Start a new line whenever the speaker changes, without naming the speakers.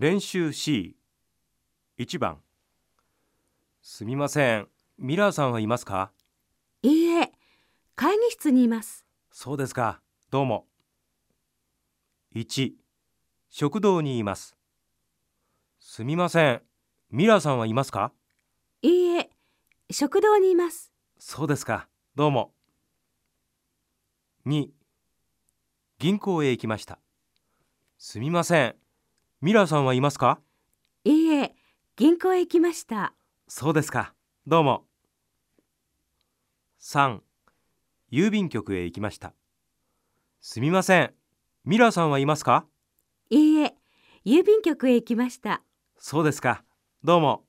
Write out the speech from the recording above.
練習 C1 番。すみません。ミラーさんはいますか？
いいえ、会議室にいます。
そうですか。どうも。1食堂にいます。すみません。ミラーさんはいますか？
いいえ、食堂にいます。
そうですか。どうも。2銀行へ行きました。すみませんミラーさんはいますか？
いいえ、銀行へ行きました。
そうですか。どうも。3郵便局へ行きました。すみません。ミラーさんはいますか？
いいえ、郵便局へ行きました。
そうですか。どうも